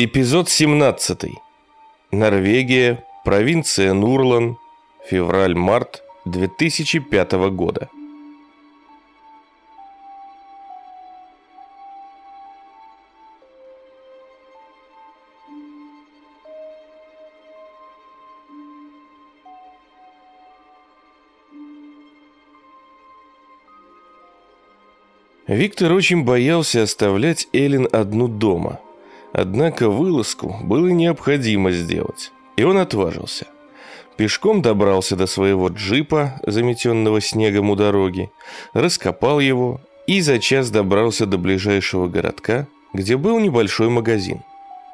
Эпизод 17. Норвегия, провинция Нурлан, февраль-март 2005 года. Виктор очень боялся оставлять Элин одну дома – Однако вылазку было необходимо сделать, и он отважился. Пешком добрался до своего джипа, заметенного снегом у дороги, раскопал его и за час добрался до ближайшего городка, где был небольшой магазин.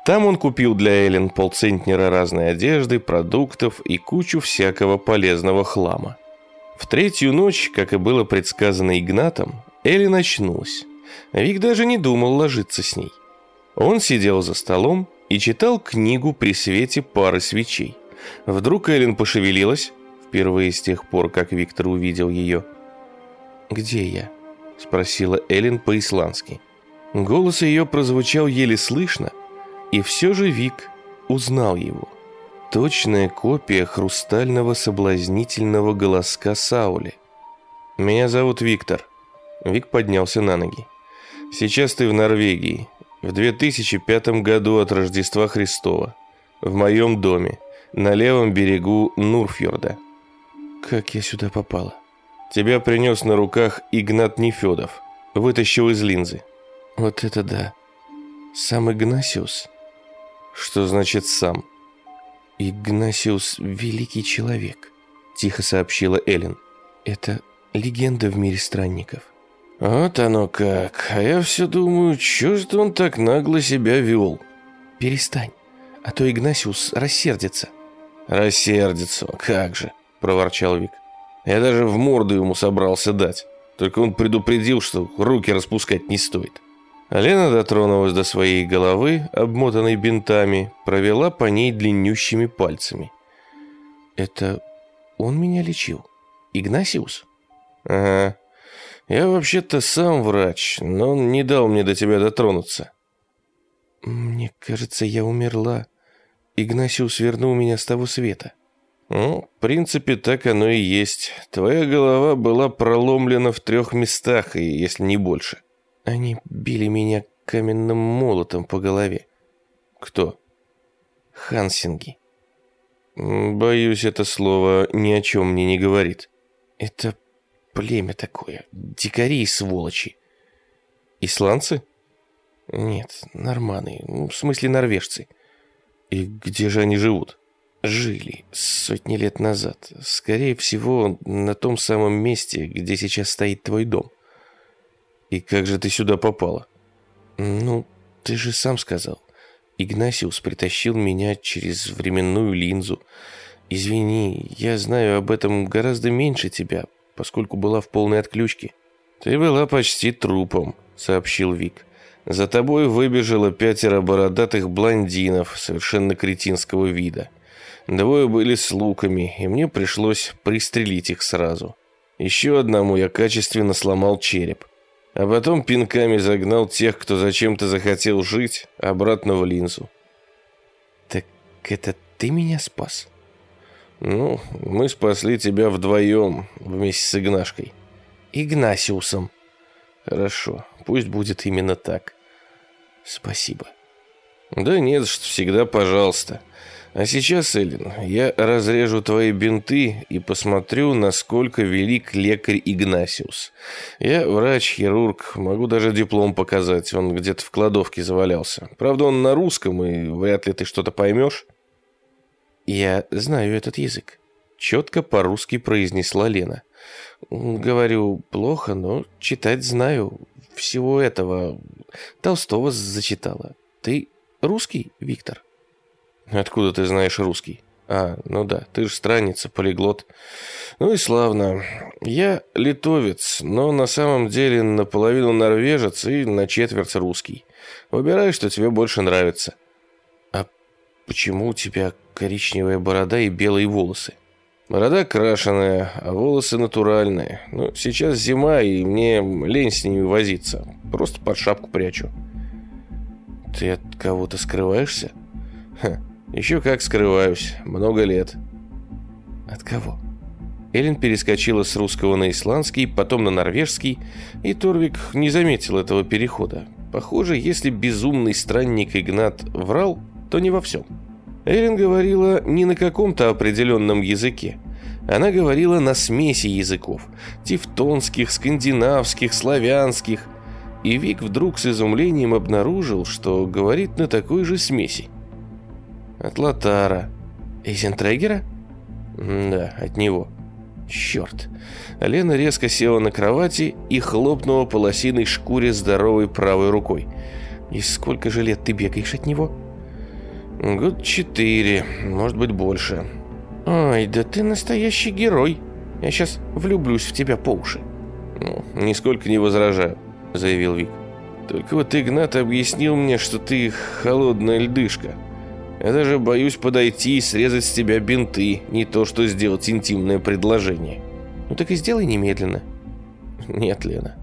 Там он купил для Эллен полцентнера разной одежды, продуктов и кучу всякого полезного хлама. В третью ночь, как и было предсказано Игнатом, Эллен очнулась. Вик даже не думал ложиться с ней. Он сидел за столом и читал книгу при свете пары свечей. Вдруг Эллен пошевелилась, впервые с тех пор, как Виктор увидел ее. «Где я?» – спросила Эллен по-исландски. Голос ее прозвучал еле слышно, и все же Вик узнал его. Точная копия хрустального соблазнительного голоска Саули. «Меня зовут Виктор». Вик поднялся на ноги. «Сейчас ты в Норвегии в 2005 году от Рождества Христова, в моем доме, на левом берегу Нурфьорда. Как я сюда попала? Тебя принес на руках Игнат Нефедов, вытащил из линзы. Вот это да. Сам Игнасиус? Что значит сам? Игнасиус – великий человек, тихо сообщила Эллен. Это легенда в мире странников. Вот оно как. А я все думаю, что же он так нагло себя вел? Перестань, а то Игнасиус рассердится. Рассердится, как же, проворчал Вик. Я даже в морду ему собрался дать. Только он предупредил, что руки распускать не стоит. Лена дотронулась до своей головы, обмотанной бинтами, провела по ней длиннющими пальцами. «Это он меня лечил? Игнасиус?» «Ага, я вообще-то сам врач, но он не дал мне до тебя дотронуться. Мне кажется, я умерла. Игнасиус вернул меня с того света. Ну, в принципе, так оно и есть. Твоя голова была проломлена в трех местах, и если не больше. Они били меня каменным молотом по голове. Кто? Хансинги. Боюсь, это слово ни о чем мне не говорит. Это племя такое. Дикари и сволочи. Исландцы? Нет, норманы. Ну, в смысле норвежцы. И где же они живут? Жили сотни лет назад. Скорее всего, на том самом месте, где сейчас стоит твой дом. И как же ты сюда попала? Ну, ты же сам сказал. Игнасиус притащил меня через временную линзу. Извини, я знаю об этом гораздо меньше тебя, поскольку была в полной отключке. «Ты была почти трупом», — сообщил Вик. «За тобой выбежало пятеро бородатых блондинов совершенно кретинского вида. Двое были с луками, и мне пришлось пристрелить их сразу. Еще одному я качественно сломал череп. А потом пинками загнал тех, кто зачем-то захотел жить, обратно в линзу». «Так это ты меня спас?» «Ну, мы спасли тебя вдвоем, вместе с Игнашкой». «Игнасиусом». «Хорошо, пусть будет именно так». «Спасибо». «Да нет, что всегда пожалуйста. А сейчас, Эллен, я разрежу твои бинты и посмотрю, насколько велик лекарь Игнасиус. Я врач-хирург, могу даже диплом показать, он где-то в кладовке завалялся. Правда, он на русском, и вряд ли ты что-то поймешь». «Я знаю этот язык», — четко по-русски произнесла Лена. «Говорю плохо, но читать знаю. Всего этого Толстого зачитала. Ты русский, Виктор?» «Откуда ты знаешь русский?» «А, ну да, ты же странница, полиглот. Ну и славно. Я литовец, но на самом деле наполовину норвежец и на четверть русский. Выбирай, что тебе больше нравится». «А почему у тебя коричневая борода и белые волосы. Борода крашеная, а волосы натуральные. Ну, сейчас зима, и мне лень с ними возиться. Просто под шапку прячу. Ты от кого-то скрываешься? Ха, еще как скрываюсь, много лет. От кого? Эллен перескочила с русского на исландский, потом на норвежский, и Торвик не заметил этого перехода. Похоже, если безумный странник Игнат врал, то не во всем. Эллен говорила не на каком-то определенном языке. Она говорила на смеси языков – тевтонских, скандинавских, славянских. И Вик вдруг с изумлением обнаружил, что говорит на такой же смеси. От Латара. Эйзентрегера? Да, от него. Черт. Лена резко села на кровати и хлопнула по лосиной шкуре здоровой правой рукой. И сколько же лет ты бегаешь от него? Год четыре, может быть больше. Ой, да ты настоящий герой. Я сейчас влюблюсь в тебя по уши. Ну, нисколько не возражаю, заявил Вик. Только вот Игнат объяснил мне, что ты холодная льдышка. Я даже боюсь подойти и срезать с тебя бинты, не то что сделать интимное предложение. Ну так и сделай немедленно. Нет, Лена.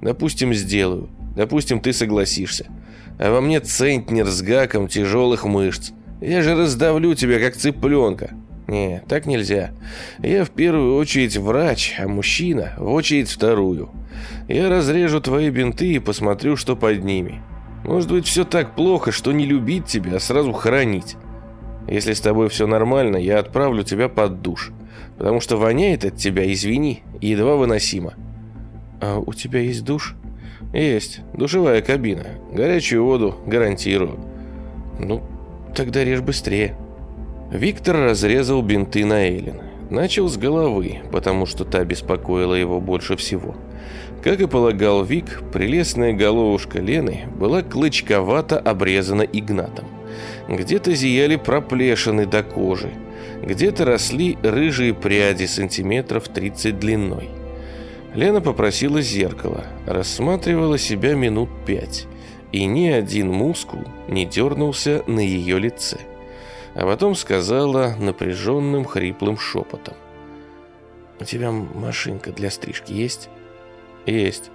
Допустим, сделаю. Допустим, ты согласишься. А во мне центнер с гаком тяжелых мышц. Я же раздавлю тебя, как цыпленка. Не, так нельзя. Я в первую очередь врач, а мужчина в очередь вторую. Я разрежу твои бинты и посмотрю, что под ними. Может быть, все так плохо, что не любить тебя, а сразу хоронить. Если с тобой все нормально, я отправлю тебя под душ. Потому что воняет от тебя, извини, едва выносимо. А у тебя есть душ? Есть. Душевая кабина. Горячую воду гарантирую. Ну, тогда режь быстрее. Виктор разрезал бинты на Эллен. Начал с головы, потому что та беспокоила его больше всего. Как и полагал Вик, прелестная головушка Лены была клычковато обрезана Игнатом. Где-то зияли проплешины до кожи, где-то росли рыжие пряди сантиметров 30 длиной. Лена попросила зеркало, рассматривала себя минут пять, и ни один мускул не дернулся на ее лице. А потом сказала напряженным хриплым шепотом. «У тебя машинка для стрижки есть?» «Есть.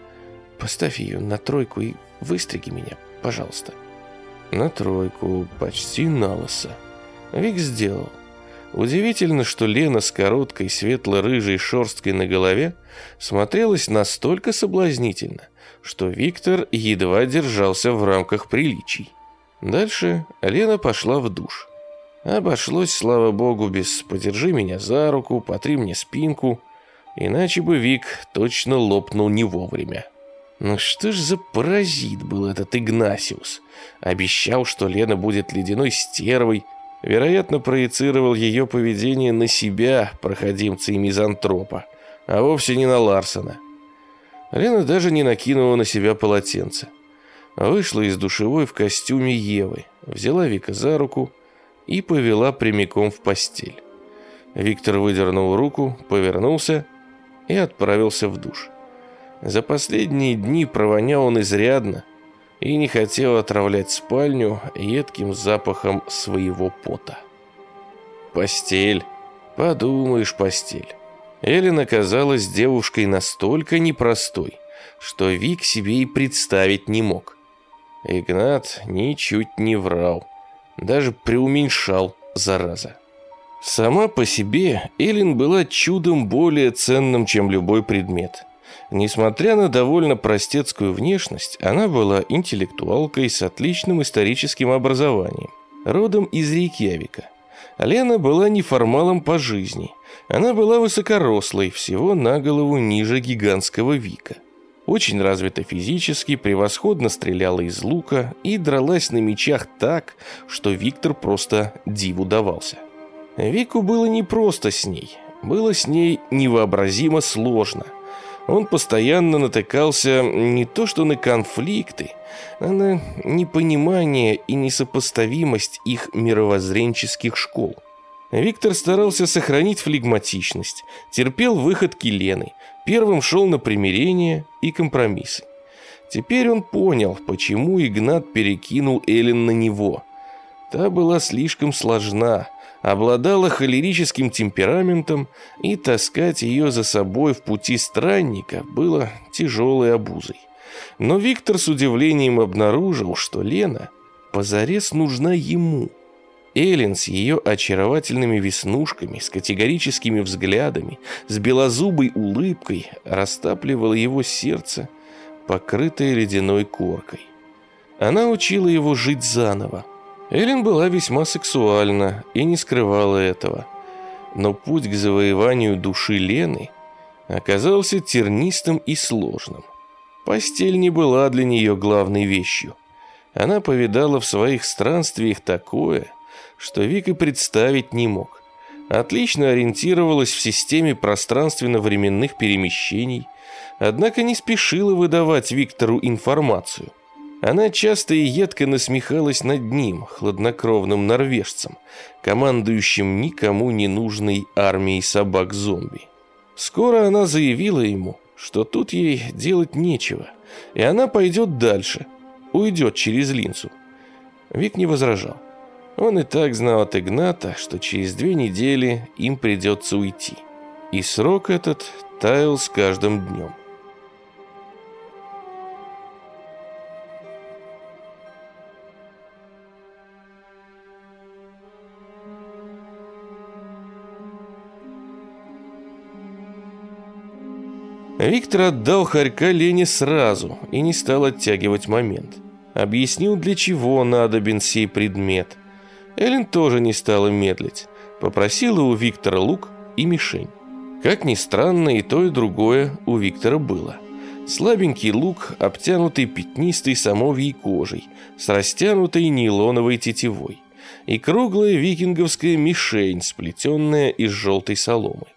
Поставь ее на тройку и выстриги меня, пожалуйста». На тройку, почти на лысо. Вик сделал. Удивительно, что Лена с короткой светло-рыжей шерсткой на голове смотрелась настолько соблазнительно, что Виктор едва держался в рамках приличий. Дальше Лена пошла в душ. Обошлось, слава богу, без «подержи меня за руку», «потри мне спинку», Иначе бы Вик точно лопнул не вовремя. Ну что ж за паразит был этот Игнасиус? Обещал, что Лена будет ледяной стервой, вероятно, проецировал ее поведение на себя, проходимца и мизантропа, а вовсе не на Ларсона. Лена даже не накинула на себя полотенце. Вышла из душевой в костюме Евы, взяла Вика за руку и повела прямиком в постель. Виктор выдернул руку, повернулся и отправился в душ. За последние дни провонял он изрядно и не хотел отравлять спальню едким запахом своего пота. Постель. Подумаешь, постель. Эллен оказалась девушкой настолько непростой, что Вик себе и представить не мог. Игнат ничуть не врал, даже преуменьшал, зараза. Сама по себе Эллен была чудом более ценным, чем любой предмет. Несмотря на довольно простецкую внешность, она была интеллектуалкой с отличным историческим образованием, родом из Рейкьявика. Лена была неформалом по жизни. Она была высокорослой, всего на голову ниже гигантского Вика. Очень развита физически, превосходно стреляла из лука и дралась на мечах так, что Виктор просто диву давался. Вику было непросто с ней, было с ней невообразимо сложно. Он постоянно натыкался не то что на конфликты, а на непонимание и несопоставимость их мировоззренческих школ. Виктор старался сохранить флегматичность, терпел выходки Лены, первым шел на примирение и компромиссы. Теперь он понял, почему Игнат перекинул Эллен на него. Та была слишком сложна, обладала холерическим темпераментом, и таскать ее за собой в пути странника было тяжелой обузой. Но Виктор с удивлением обнаружил, что Лена позарез нужна ему. Эллен с ее очаровательными веснушками, с категорическими взглядами, с белозубой улыбкой растапливала его сердце, покрытое ледяной коркой. Она учила его жить заново. Эллен была весьма сексуальна и не скрывала этого. Но путь к завоеванию души Лены оказался тернистым и сложным. Постель не была для нее главной вещью. Она повидала в своих странствиях такое, что Вик и представить не мог. Отлично ориентировалась в системе пространственно-временных перемещений, однако не спешила выдавать Виктору информацию. Она часто и едко насмехалась над ним, хладнокровным норвежцем, командующим никому не нужной армией собак-зомби. Скоро она заявила ему, что тут ей делать нечего, и она пойдет дальше, уйдет через линзу. Вик не возражал. Он и так знал от Игната, что через две недели им придется уйти. И срок этот таял с каждым днем. Виктор отдал хорька Лене сразу и не стал оттягивать момент. Объяснил, для чего надобен сей предмет. Эллен тоже не стала медлить. Попросила у Виктора лук и мишень. Как ни странно, и то, и другое у Виктора было. Слабенький лук, обтянутый пятнистой самовьей кожей, с растянутой нейлоновой тетивой. И круглая викинговская мишень, сплетенная из желтой соломы.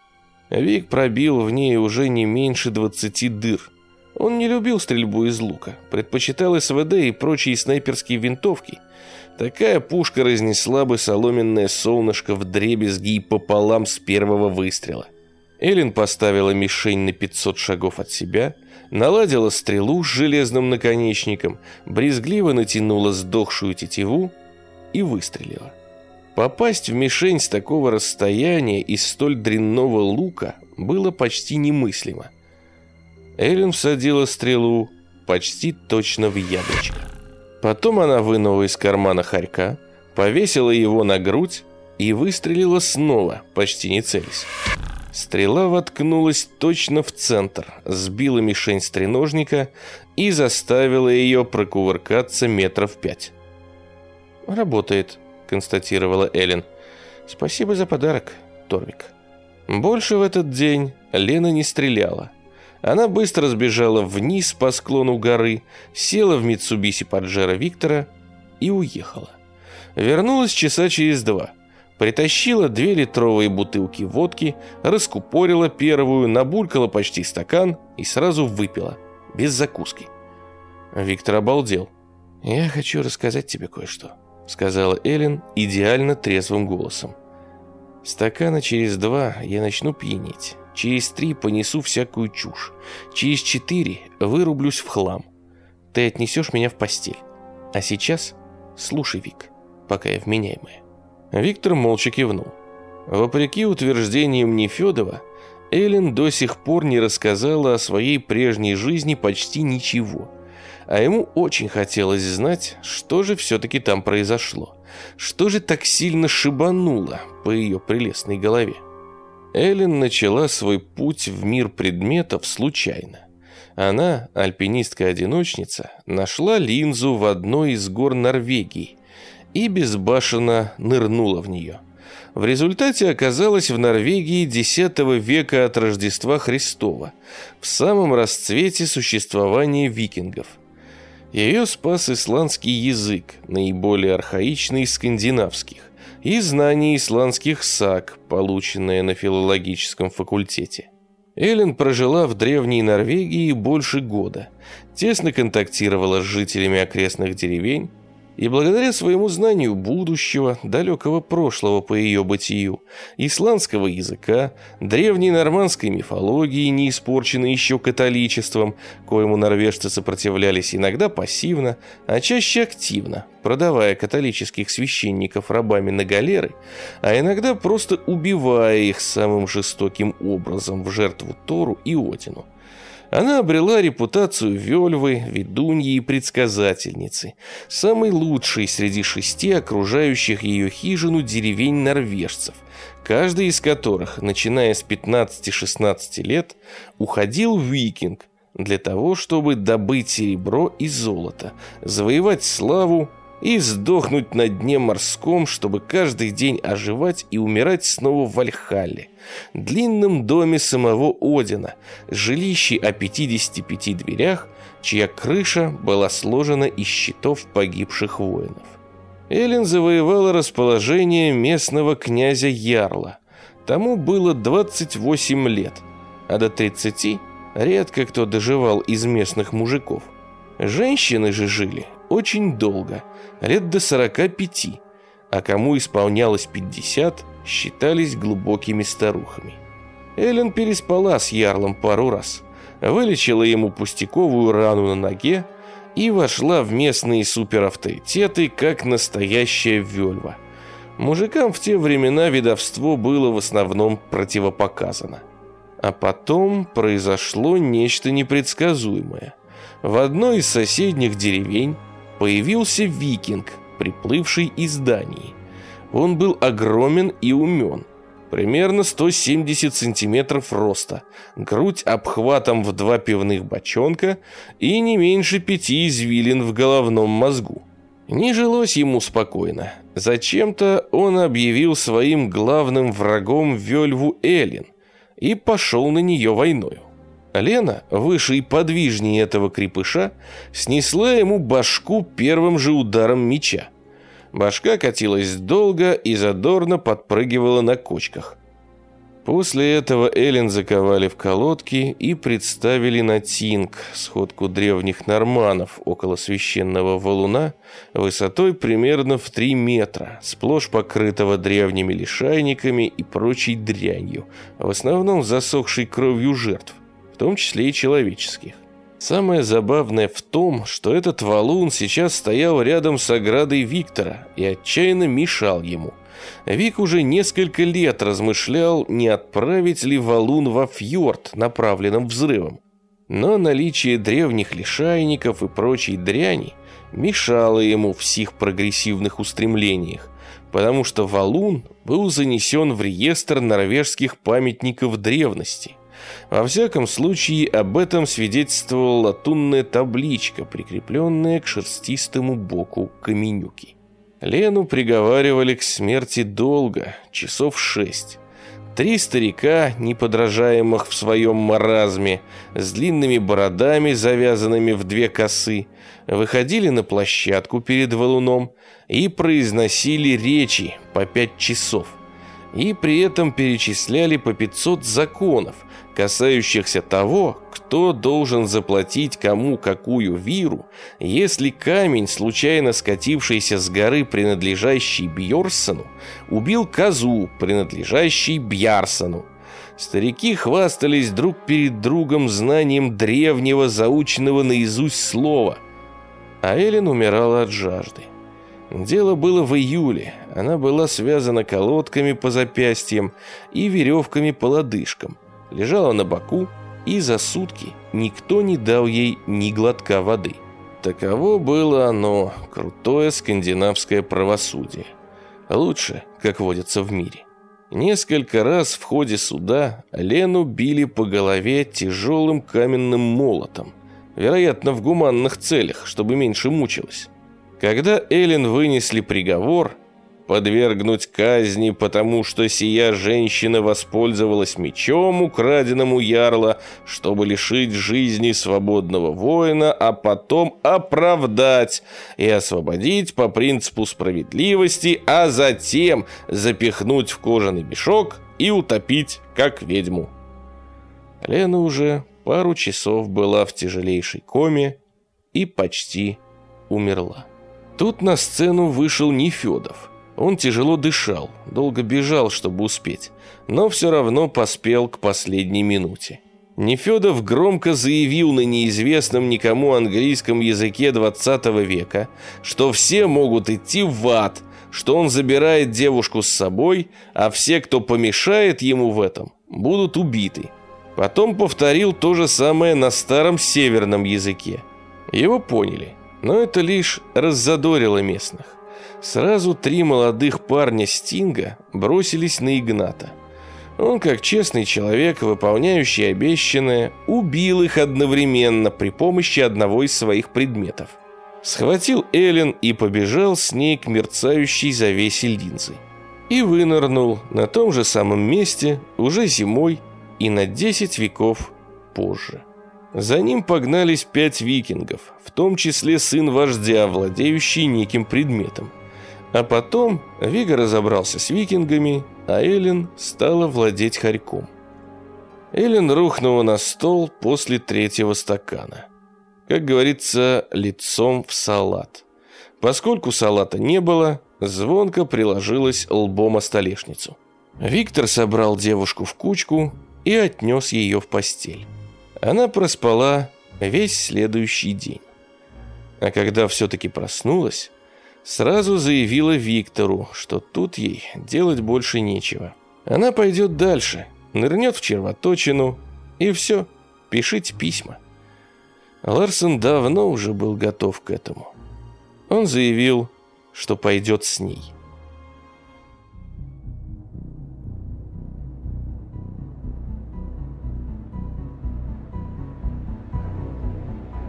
Вик пробил в ней уже не меньше двадцати дыр. Он не любил стрельбу из лука, предпочитал СВД и прочие снайперские винтовки. Такая пушка разнесла бы соломенное солнышко в дребезги и пополам с первого выстрела. Эллен поставила мишень на 500 шагов от себя, наладила стрелу с железным наконечником, брезгливо натянула сдохшую тетиву и выстрелила. Попасть в мишень с такого расстояния из столь дрянного лука было почти немыслимо. Эллен всадила стрелу почти точно в яблочко. Потом она вынула из кармана хорька, повесила его на грудь и выстрелила снова, почти не целясь. Стрела воткнулась точно в центр, сбила мишень с треножника и заставила ее прокувыркаться метров пять. «Работает», констатировала Эллен. Спасибо за подарок, Торвик. Больше в этот день Лена не стреляла. Она быстро сбежала вниз по склону горы, села в Митсубиси Паджеро Виктора и уехала. Вернулась часа через два. Притащила две литровые бутылки водки, раскупорила первую, набулькала почти стакан и сразу выпила, без закуски. Виктор обалдел. «Я хочу рассказать тебе кое-что», сказала Эллен идеально трезвым голосом. Стакана через два я начну пьянеть. Через три понесу всякую чушь. Через четыре вырублюсь в хлам. Ты отнесешь меня в постель. А сейчас слушай, Вик, пока я вменяемая. Виктор молча кивнул. Вопреки утверждениям Нефедова, Эллен до сих пор не рассказала о своей прежней жизни почти ничего а ему очень хотелось знать, что же все-таки там произошло. Что же так сильно шибануло по ее прелестной голове? Эллен начала свой путь в мир предметов случайно. Она, альпинистка-одиночница, нашла линзу в одной из гор Норвегии и безбашенно нырнула в нее. В результате оказалась в Норвегии X века от Рождества Христова, в самом расцвете существования викингов – ее спас исландский язык, наиболее архаичный из скандинавских, и знание исландских саг, полученное на филологическом факультете. Эллен прожила в древней Норвегии больше года, тесно контактировала с жителями окрестных деревень, и благодаря своему знанию будущего, далекого прошлого по ее бытию, исландского языка, древней нормандской мифологии, не испорченной еще католичеством, коему норвежцы сопротивлялись иногда пассивно, а чаще активно, продавая католических священников рабами на галеры, а иногда просто убивая их самым жестоким образом в жертву Тору и Одину. Она обрела репутацию вельвы, ведуньи и предсказательницы, самой лучшей среди шести окружающих ее хижину деревень норвежцев, каждый из которых, начиная с 15-16 лет, уходил в викинг для того, чтобы добыть серебро и золото, завоевать славу и сдохнуть на дне морском, чтобы каждый день оживать и умирать снова в Вальхалле, длинном доме самого Одина, жилище о 55 дверях, чья крыша была сложена из щитов погибших воинов. Эллен завоевала расположение местного князя Ярла. Тому было 28 лет, а до 30 редко кто доживал из местных мужиков. Женщины же жили очень долго, лет до 45, а кому исполнялось 50, считались глубокими старухами. Эллен переспала с Ярлом пару раз, вылечила ему пустяковую рану на ноге, и вошла в местные суперавторитеты как настоящая вельва. Мужикам в те времена видовство было в основном противопоказано. А потом произошло нечто непредсказуемое. В одной из соседних деревень появился викинг, приплывший из Дании. Он был огромен и умен – примерно 170 сантиметров роста, грудь обхватом в два пивных бочонка и не меньше пяти извилин в головном мозгу. Не жилось ему спокойно. Зачем-то он объявил своим главным врагом Вельву Эллин и пошел на нее войною. Лена, выше и подвижнее этого крепыша, снесла ему башку первым же ударом меча. Башка катилась долго и задорно подпрыгивала на кочках. После этого Эллен заковали в колодки и представили на Тинг, сходку древних норманов около священного валуна, высотой примерно в 3 метра, сплошь покрытого древними лишайниками и прочей дрянью, в основном засохшей кровью жертв, в том числе и человеческих. Самое забавное в том, что этот валун сейчас стоял рядом с оградой Виктора и отчаянно мешал ему. Вик уже несколько лет размышлял, не отправить ли валун во фьорд направленным взрывом. Но наличие древних лишайников и прочей дряни мешало ему в сих прогрессивных устремлениях, потому что валун был занесен в реестр норвежских памятников древности – во всяком случае, об этом свидетельствовала латунная табличка, прикрепленная к шерстистому боку каменюки. Лену приговаривали к смерти долго, часов шесть. Три старика, неподражаемых в своем маразме, с длинными бородами, завязанными в две косы, выходили на площадку перед валуном и произносили речи по пять часов. И при этом перечисляли по 500 законов, касающихся того, кто должен заплатить кому какую виру, если камень, случайно скатившийся с горы, принадлежащий Бьорсону, убил козу, принадлежащей Бьярсону. Старики хвастались друг перед другом знанием древнего, заученного наизусть слова, а Эллен умирала от жажды. Дело было в июле, она была связана колодками по запястьям и веревками по лодыжкам – лежала на боку, и за сутки никто не дал ей ни глотка воды. Таково было оно, крутое скандинавское правосудие. Лучше, как водится в мире. Несколько раз в ходе суда Лену били по голове тяжелым каменным молотом, вероятно, в гуманных целях, чтобы меньше мучилась. Когда Эллен вынесли приговор, подвергнуть казни, потому что сия женщина воспользовалась мечом, украденным у ярла, чтобы лишить жизни свободного воина, а потом оправдать и освободить по принципу справедливости, а затем запихнуть в кожаный мешок и утопить, как ведьму. Лена уже пару часов была в тяжелейшей коме и почти умерла. Тут на сцену вышел Нефедов – он тяжело дышал, долго бежал, чтобы успеть, но все равно поспел к последней минуте. Нефедов громко заявил на неизвестном никому английском языке 20 века, что все могут идти в ад, что он забирает девушку с собой, а все, кто помешает ему в этом, будут убиты. Потом повторил то же самое на старом северном языке. Его поняли, но это лишь раззадорило местных. Сразу три молодых парня Стинга бросились на Игната. Он, как честный человек, выполняющий обещанное, убил их одновременно при помощи одного из своих предметов. Схватил Эллен и побежал с ней к мерцающей завесе линзы. И вынырнул на том же самом месте уже зимой и на 10 веков позже. За ним погнались пять викингов, в том числе сын вождя, владеющий неким предметом. А потом Вига разобрался с викингами, а Эллен стала владеть хорьком. Эллен рухнула на стол после третьего стакана. Как говорится, лицом в салат. Поскольку салата не было, звонко приложилась лбом о столешницу. Виктор собрал девушку в кучку и отнес ее в постель. Она проспала весь следующий день. А когда все-таки проснулась, сразу заявила Виктору, что тут ей делать больше нечего. Она пойдет дальше, нырнет в червоточину, и все, пишите письма. Ларсон давно уже был готов к этому. Он заявил, что пойдет с ней.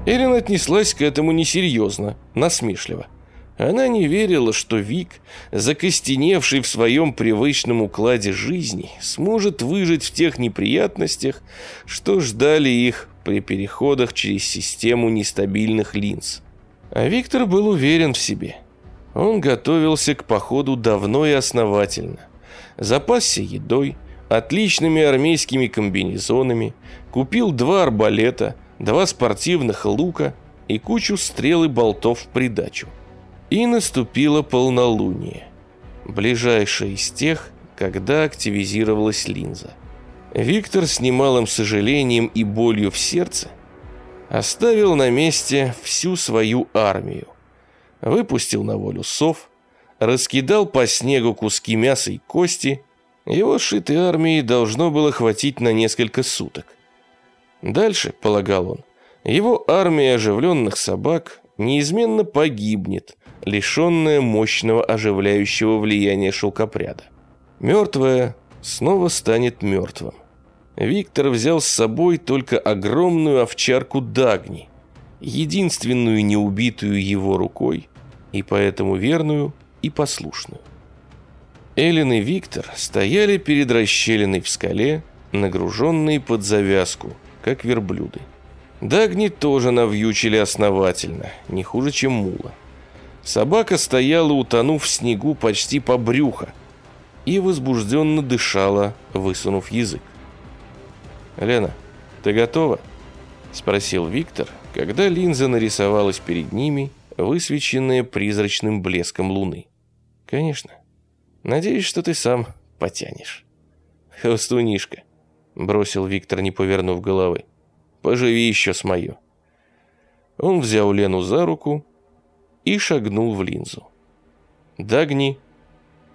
Эрин отнеслась к этому несерьезно, насмешливо. Она не верила, что Вик, закостеневший в своем привычном укладе жизни, сможет выжить в тех неприятностях, что ждали их при переходах через систему нестабильных линз. А Виктор был уверен в себе. Он готовился к походу давно и основательно. Запасся едой, отличными армейскими комбинезонами, купил два арбалета – два спортивных лука и кучу стрел и болтов в придачу. И наступило полнолуние, ближайшее из тех, когда активизировалась линза. Виктор с немалым сожалением и болью в сердце оставил на месте всю свою армию, выпустил на волю сов, раскидал по снегу куски мяса и кости, его шитой армии должно было хватить на несколько суток. Дальше, полагал он, его армия оживленных собак неизменно погибнет, лишенная мощного оживляющего влияния шелкопряда. Мертвая снова станет мертвым. Виктор взял с собой только огромную овчарку Дагни, единственную неубитую его рукой, и поэтому верную и послушную. Эллен и Виктор стояли перед расщелиной в скале, нагруженные под завязку – как верблюды. Дагни тоже навьючили основательно, не хуже, чем мула. Собака стояла, утонув в снегу почти по брюхо, и возбужденно дышала, высунув язык. «Лена, ты готова?» – спросил Виктор, когда линза нарисовалась перед ними, высвеченная призрачным блеском луны. «Конечно. Надеюсь, что ты сам потянешь». «Хвостунишка, бросил Виктор, не повернув головы. Поживи еще с мою. Он взял Лену за руку и шагнул в линзу. Дагни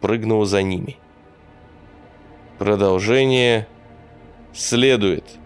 прыгнул за ними. Продолжение следует.